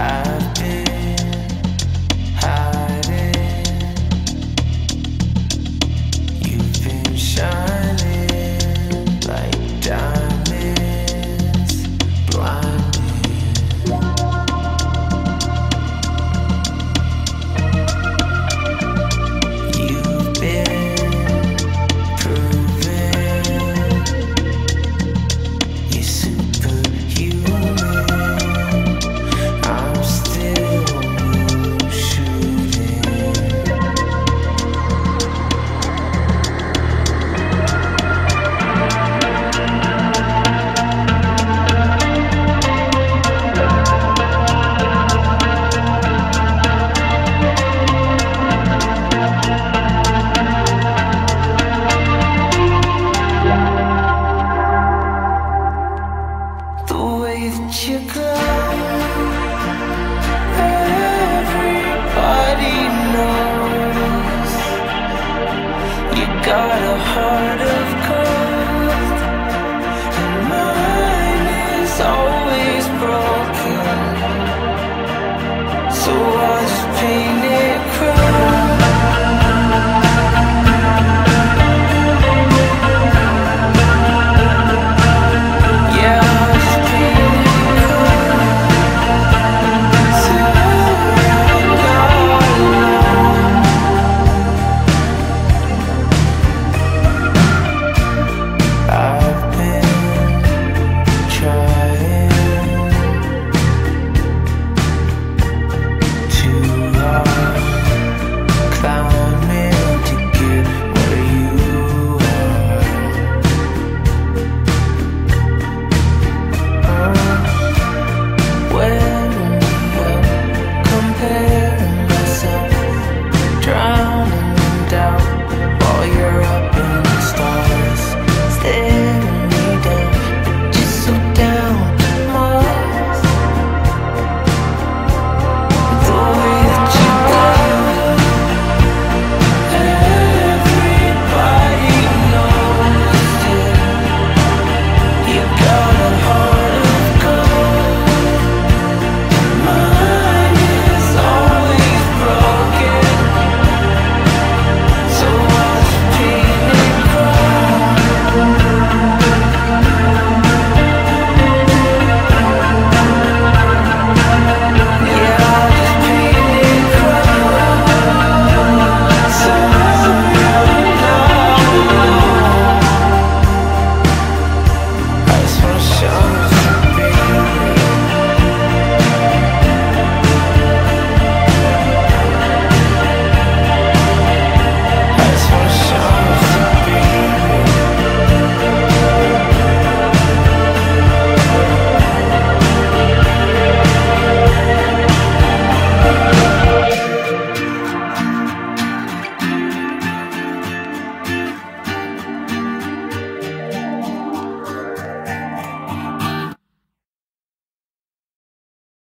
I got a heart